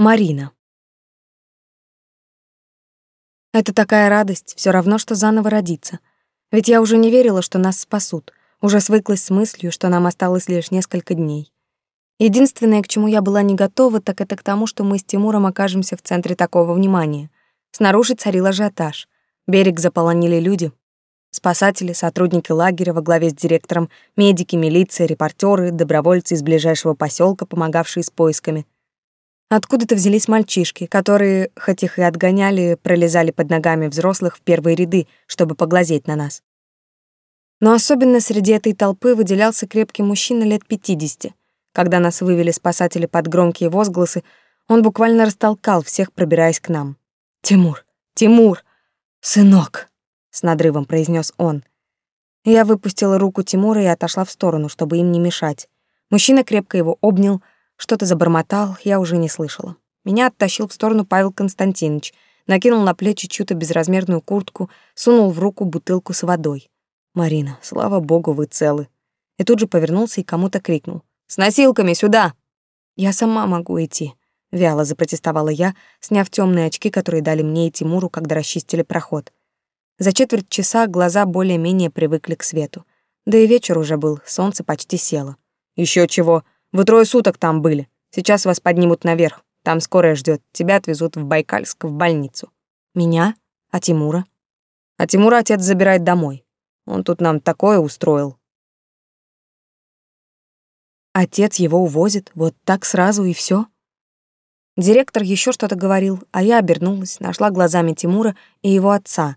Марина. Это такая радость, все равно, что заново родиться. Ведь я уже не верила, что нас спасут, уже свыклась с мыслью, что нам осталось лишь несколько дней. Единственное, к чему я была не готова, так это к тому, что мы с Тимуром окажемся в центре такого внимания. Снаружи царил ажиотаж. Берег заполонили люди. Спасатели, сотрудники лагеря во главе с директором, медики, милиция, репортеры, добровольцы из ближайшего поселка, помогавшие с поисками — Откуда-то взялись мальчишки, которые, хоть их и отгоняли, пролезали под ногами взрослых в первые ряды, чтобы поглазеть на нас. Но особенно среди этой толпы выделялся крепкий мужчина лет пятидесяти. Когда нас вывели спасатели под громкие возгласы, он буквально растолкал всех, пробираясь к нам. «Тимур! Тимур! Сынок!» — с надрывом произнес он. Я выпустила руку Тимура и отошла в сторону, чтобы им не мешать. Мужчина крепко его обнял, что-то забормотал, я уже не слышала. Меня оттащил в сторону Павел Константинович, накинул на плечи чью-то безразмерную куртку, сунул в руку бутылку с водой. «Марина, слава богу, вы целы». И тут же повернулся и кому-то крикнул. «С носилками сюда!» «Я сама могу идти», — вяло запротестовала я, сняв темные очки, которые дали мне и Тимуру, когда расчистили проход. За четверть часа глаза более-менее привыкли к свету. Да и вечер уже был, солнце почти село. Еще чего!» Вы трое суток там были. Сейчас вас поднимут наверх. Там скорая ждет. Тебя отвезут в Байкальск в больницу. Меня? А Тимура? А Тимура отец забирает домой. Он тут нам такое устроил. Отец его увозит, вот так сразу и все. Директор еще что-то говорил, а я обернулась, нашла глазами Тимура и его отца.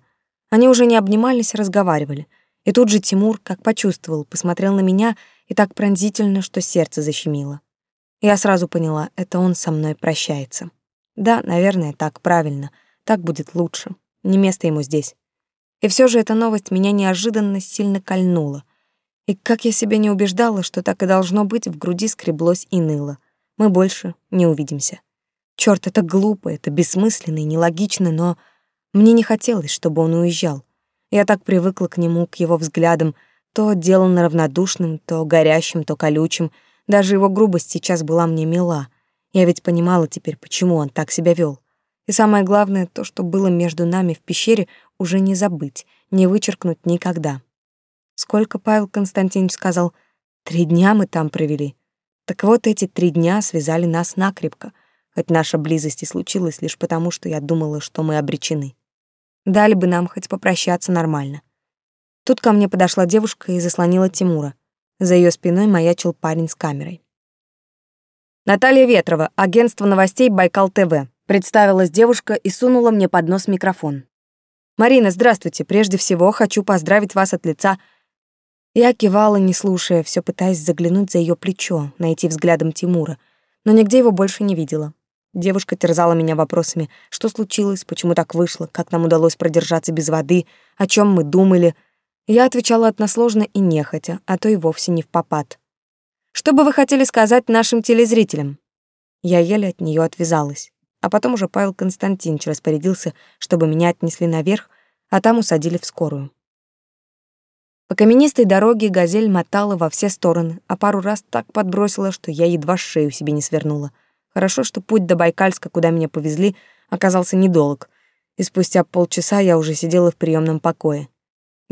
Они уже не обнимались, разговаривали. И тут же Тимур, как почувствовал, посмотрел на меня и так пронзительно, что сердце защемило. Я сразу поняла, это он со мной прощается. Да, наверное, так правильно, так будет лучше. Не место ему здесь. И все же эта новость меня неожиданно сильно кольнула. И как я себя не убеждала, что так и должно быть, в груди скреблось и ныло. Мы больше не увидимся. Черт, это глупо, это бессмысленно и нелогично, но мне не хотелось, чтобы он уезжал. Я так привыкла к нему, к его взглядам, то деланно равнодушным, то горящим, то колючим. Даже его грубость сейчас была мне мила. Я ведь понимала теперь, почему он так себя вел. И самое главное, то, что было между нами в пещере, уже не забыть, не вычеркнуть никогда. Сколько Павел Константинович сказал? Три дня мы там провели. Так вот, эти три дня связали нас накрепко, хоть наша близость и случилась лишь потому, что я думала, что мы обречены. Дали бы нам хоть попрощаться нормально. Тут ко мне подошла девушка и заслонила Тимура. За ее спиной маячил парень с камерой. Наталья Ветрова, агентство новостей Байкал ТВ. Представилась девушка и сунула мне под нос микрофон. Марина, здравствуйте. Прежде всего хочу поздравить вас от лица. Я кивала, не слушая, все пытаясь заглянуть за ее плечо, найти взглядом Тимура, но нигде его больше не видела. Девушка терзала меня вопросами: что случилось, почему так вышло, как нам удалось продержаться без воды, о чем мы думали. Я отвечала односложно и нехотя, а то и вовсе не в попад. «Что бы вы хотели сказать нашим телезрителям?» Я еле от нее отвязалась. А потом уже Павел Константинович распорядился, чтобы меня отнесли наверх, а там усадили в скорую. По каменистой дороге газель мотала во все стороны, а пару раз так подбросила, что я едва шею себе не свернула. Хорошо, что путь до Байкальска, куда меня повезли, оказался недолг, и спустя полчаса я уже сидела в приемном покое.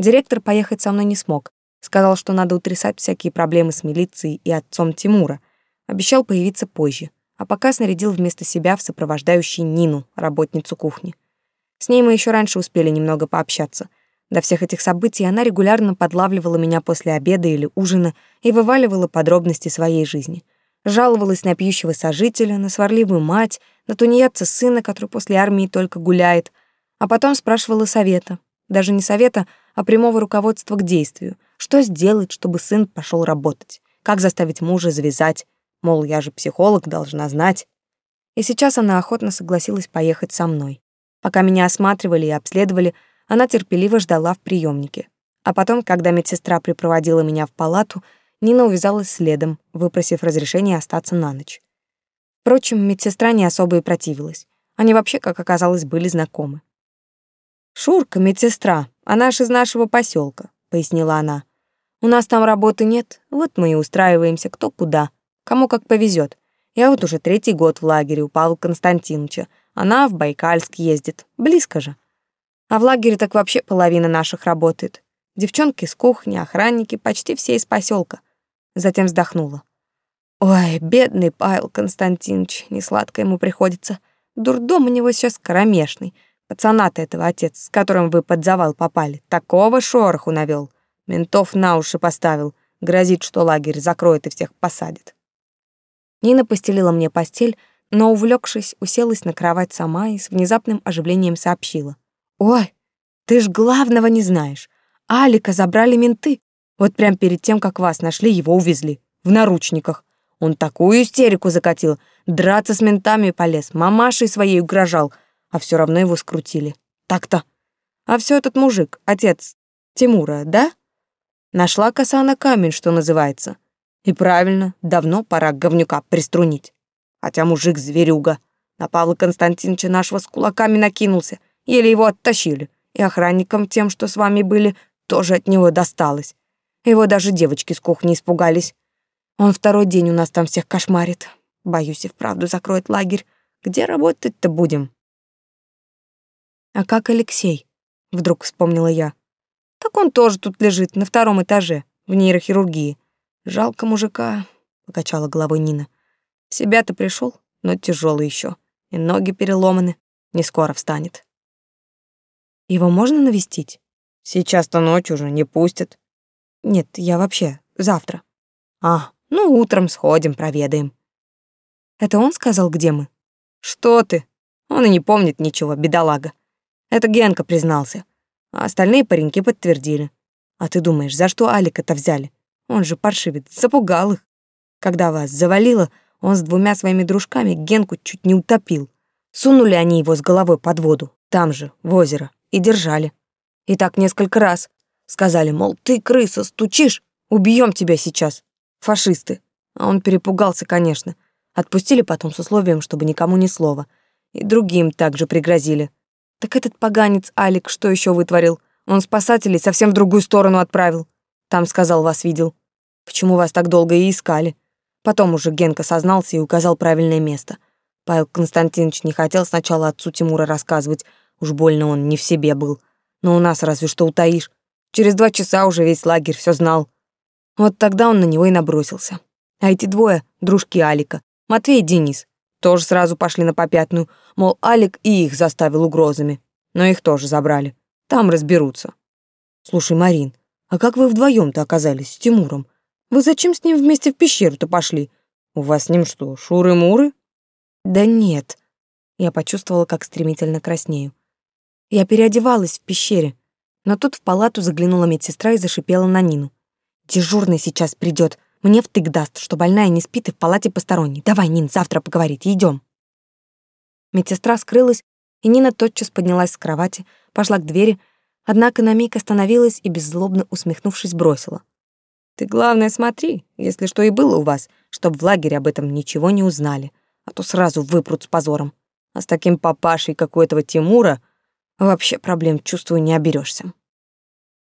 Директор поехать со мной не смог. Сказал, что надо утрясать всякие проблемы с милицией и отцом Тимура. Обещал появиться позже, а пока снарядил вместо себя в сопровождающий Нину, работницу кухни. С ней мы еще раньше успели немного пообщаться. До всех этих событий она регулярно подлавливала меня после обеда или ужина и вываливала подробности своей жизни. Жаловалась на пьющего сожителя, на сварливую мать, на тунеядца сына, который после армии только гуляет, а потом спрашивала совета. Даже не совета, а прямого руководства к действию. Что сделать, чтобы сын пошел работать? Как заставить мужа завязать? Мол, я же психолог, должна знать. И сейчас она охотно согласилась поехать со мной. Пока меня осматривали и обследовали, она терпеливо ждала в приемнике. А потом, когда медсестра припроводила меня в палату, Нина увязалась следом, выпросив разрешение остаться на ночь. Впрочем, медсестра не особо и противилась. Они вообще, как оказалось, были знакомы. «Шурка, медсестра, она аж из нашего поселка, пояснила она. «У нас там работы нет, вот мы и устраиваемся кто куда, кому как повезет. Я вот уже третий год в лагере у Павла Константиновича. Она в Байкальск ездит. Близко же. А в лагере так вообще половина наших работает. Девчонки с кухни, охранники, почти все из поселка. Затем вздохнула. Ой, бедный Павел Константинович, несладко ему приходится. Дурдом у него сейчас кромешный. Пацана-то этого отец, с которым вы под завал попали, такого шороху навел. Ментов на уши поставил. Грозит, что лагерь закроет и всех посадит. Нина постелила мне постель, но, увлекшись, уселась на кровать сама и с внезапным оживлением сообщила. «Ой, ты ж главного не знаешь. Алика забрали менты. Вот прям перед тем, как вас нашли, его увезли. В наручниках. Он такую истерику закатил. Драться с ментами полез. Мамашей своей угрожал а все равно его скрутили. Так-то. А все этот мужик, отец Тимура, да? Нашла коса на камень, что называется. И правильно, давно пора говнюка приструнить. Хотя мужик зверюга. На Павла Константиновича нашего с кулаками накинулся. Еле его оттащили. И охранникам тем, что с вами были, тоже от него досталось. Его даже девочки с кухни испугались. Он второй день у нас там всех кошмарит. Боюсь, и вправду закроет лагерь. Где работать-то будем? А как Алексей? Вдруг вспомнила я. Так он тоже тут лежит, на втором этаже, в нейрохирургии. Жалко мужика, покачала головой Нина. В себя-то пришел, но тяжелый еще, и ноги переломаны, не скоро встанет. Его можно навестить? Сейчас-то ночь уже не пустят. Нет, я вообще завтра. А, ну утром сходим, проведаем. Это он сказал, где мы? Что ты? Он и не помнит ничего, бедолага. Это Генка признался. А остальные пареньки подтвердили. А ты думаешь, за что Алика-то взяли? Он же паршивец, запугал их. Когда вас завалило, он с двумя своими дружками Генку чуть не утопил. Сунули они его с головой под воду, там же, в озеро, и держали. И так несколько раз. Сказали, мол, ты, крыса, стучишь, убьем тебя сейчас. Фашисты. А он перепугался, конечно. Отпустили потом с условием, чтобы никому ни слова. И другим также пригрозили. Так этот поганец Алик что еще вытворил? Он спасателей совсем в другую сторону отправил. Там, сказал, вас видел. Почему вас так долго и искали? Потом уже Генка сознался и указал правильное место. Павел Константинович не хотел сначала отцу Тимура рассказывать, уж больно он не в себе был. Но у нас разве что утаишь. Через два часа уже весь лагерь все знал. Вот тогда он на него и набросился. А эти двое — дружки Алика, Матвей и Денис. Тоже сразу пошли на попятную, мол, Алик и их заставил угрозами. Но их тоже забрали. Там разберутся. Слушай, Марин, а как вы вдвоем то оказались с Тимуром? Вы зачем с ним вместе в пещеру-то пошли? У вас с ним что, шуры-муры? Да нет. Я почувствовала, как стремительно краснею. Я переодевалась в пещере, но тут в палату заглянула медсестра и зашипела на Нину. Дежурный сейчас придет, мне втык даст, что больная не спит и в палате посторонней. Давай, Нин, завтра поговорить, идем. Медсестра скрылась, и Нина тотчас поднялась с кровати, пошла к двери, однако на миг остановилась и, беззлобно усмехнувшись, бросила. «Ты, главное, смотри, если что и было у вас, чтоб в лагере об этом ничего не узнали, а то сразу выпрут с позором. А с таким папашей, как у этого Тимура, вообще проблем, чувствую, не оберешься.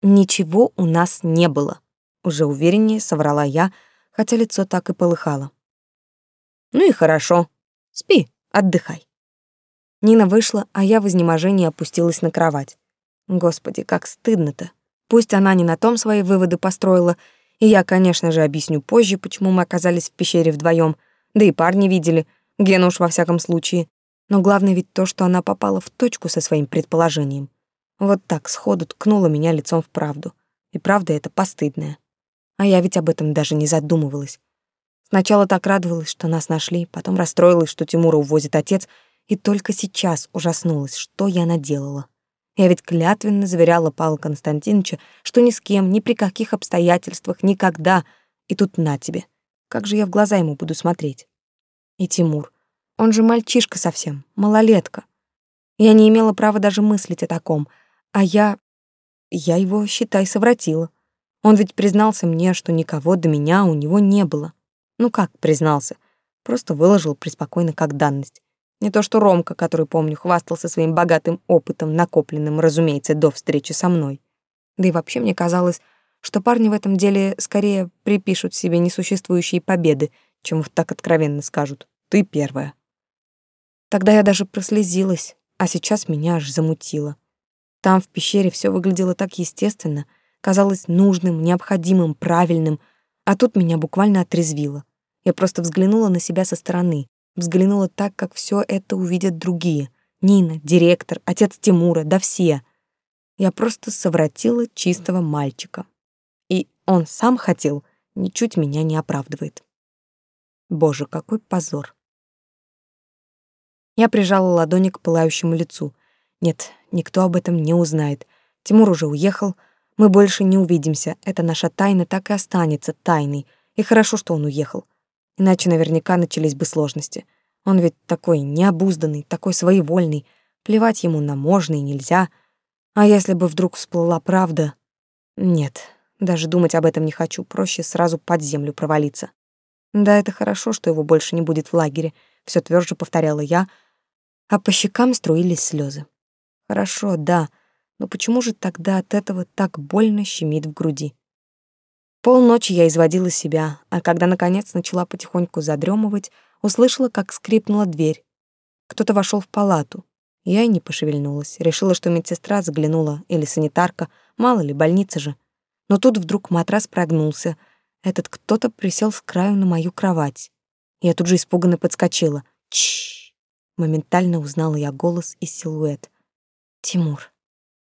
Ничего у нас не было уже увереннее соврала я, хотя лицо так и полыхало. Ну и хорошо. Спи, отдыхай. Нина вышла, а я в изнеможении опустилась на кровать. Господи, как стыдно-то. Пусть она не на том свои выводы построила, и я, конечно же, объясню позже, почему мы оказались в пещере вдвоем, да и парни видели, Гена уж во всяком случае. Но главное ведь то, что она попала в точку со своим предположением. Вот так сходу ткнула меня лицом в правду. И правда это постыдная. А я ведь об этом даже не задумывалась. Сначала так радовалась, что нас нашли, потом расстроилась, что Тимура увозит отец, и только сейчас ужаснулась, что я наделала. Я ведь клятвенно заверяла Павла Константиновича, что ни с кем, ни при каких обстоятельствах, никогда. И тут на тебе. Как же я в глаза ему буду смотреть? И Тимур. Он же мальчишка совсем, малолетка. Я не имела права даже мыслить о таком. А я... Я его, считай, совратила. Он ведь признался мне, что никого до меня у него не было. Ну как признался? Просто выложил преспокойно как данность. Не то что Ромка, который, помню, хвастался своим богатым опытом, накопленным, разумеется, до встречи со мной. Да и вообще мне казалось, что парни в этом деле скорее припишут себе несуществующие победы, чем вот так откровенно скажут Ты первая. Тогда я даже прослезилась, а сейчас меня аж замутило. Там в пещере все выглядело так естественно, казалось нужным, необходимым, правильным, а тут меня буквально отрезвило. Я просто взглянула на себя со стороны, взглянула так, как все это увидят другие. Нина, директор, отец Тимура, да все. Я просто совратила чистого мальчика. И он сам хотел, ничуть меня не оправдывает. Боже, какой позор. Я прижала ладони к пылающему лицу. Нет, никто об этом не узнает. Тимур уже уехал, мы больше не увидимся. Это наша тайна так и останется тайной. И хорошо, что он уехал. Иначе наверняка начались бы сложности. Он ведь такой необузданный, такой своевольный. Плевать ему на можно и нельзя. А если бы вдруг всплыла правда? Нет, даже думать об этом не хочу. Проще сразу под землю провалиться. Да, это хорошо, что его больше не будет в лагере. Все тверже повторяла я, а по щекам струились слезы. Хорошо, да, но почему же тогда от этого так больно щемит в груди? Полночи я изводила себя, а когда наконец начала потихоньку задремывать, услышала, как скрипнула дверь. Кто-то вошел в палату. Я и не пошевельнулась, решила, что медсестра заглянула или санитарка, мало ли, больница же. Но тут вдруг матрас прогнулся. Этот кто-то присел с краю на мою кровать. Я тут же испуганно подскочила. Чш! Моментально узнала я голос и силуэт. Тимур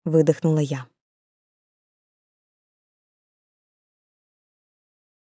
выдохнула я.